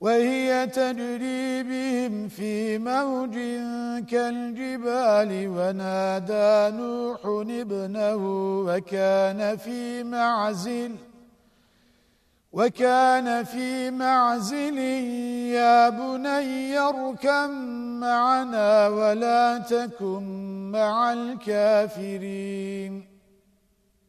وهي تجري بهم في موج كالجبال ونادى نوح ابنه وكان في معزل وكان في معزل يا بني اركم معنا ولا تكن مع الكافرين.